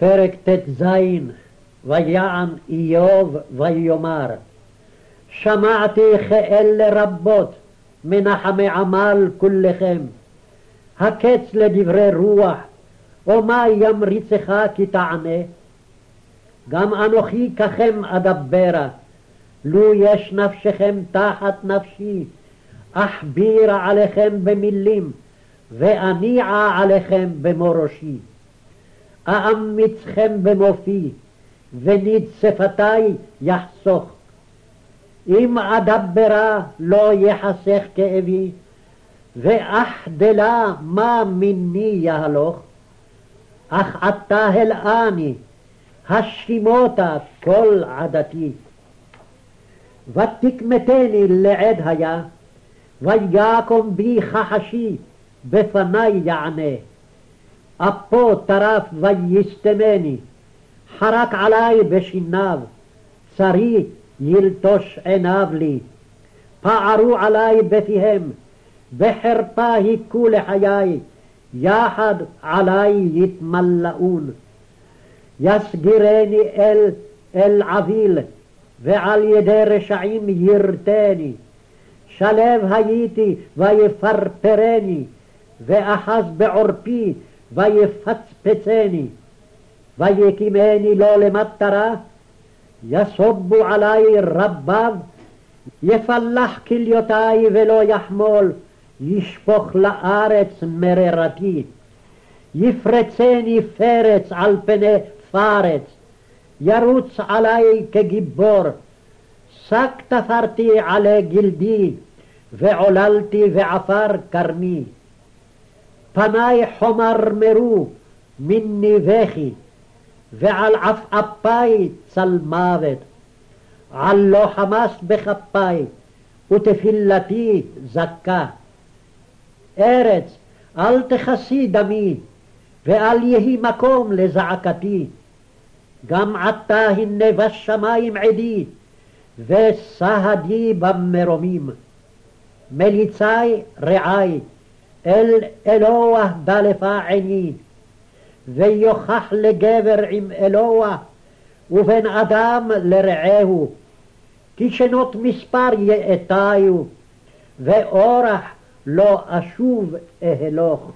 פרק ט"ז: ויען איוב ויאמר שמעתי כאלה רבות מנחמי עמל כולכם. הקץ לדברי רוח ומה ימריצך כי תענה? גם אנוכי ככם אדברה לו יש נפשכם תחת נפשי. אכבירה עליכם במילים ואניעה עליכם במו ראשי אאמיצכם במופי, וניד שפתי יחסוך. אם אדברה לא יחסך כאבי, ואחדלה מה מיני יהלוך. אך עתה הלאני, השימותה כל עדתי. ותקמתני לעד היה, ויקום בי חחשי, בפני יענה. אפו טרף ויסתמני, חרק עלי בשיניו, צרי ילטוש עיניו לי. פערו עלי בפיהם, בחרפה היכו לחיי, יחד עלי יתמלאון. יסגירני אל אל עביל, ועל ידי רשעים ירתני. שלו הייתי ויפרפרני, ואחז בעורפי ויפצפצני, ויקימני לו למטרה, יסובו עלי רביו, יפלח כליותי ולא יחמול, ישפוך לארץ מררתי. יפרצני פרץ על פני פרץ, ירוץ עלי כגיבור. שק תפרתי עלי גלדי, ועוללתי ועפר כרמי. פניי חומרמרו מיני בכי, ועל עפעפי צל מוות. על לא חמס בכפי, ותפילתי זכה. ארץ, אל תכסי דמי, ואל יהי מקום לזעקתי. גם עתה הנה בשמיים עדי, וסהדי במרומים. מליצי רעי, אל אלוה דלפה עיני, ויוכח לגבר עם אלוה, ובן אדם לרעהו, כי שנות מספר יאתיו, ואורח לא אשוב אהלוך.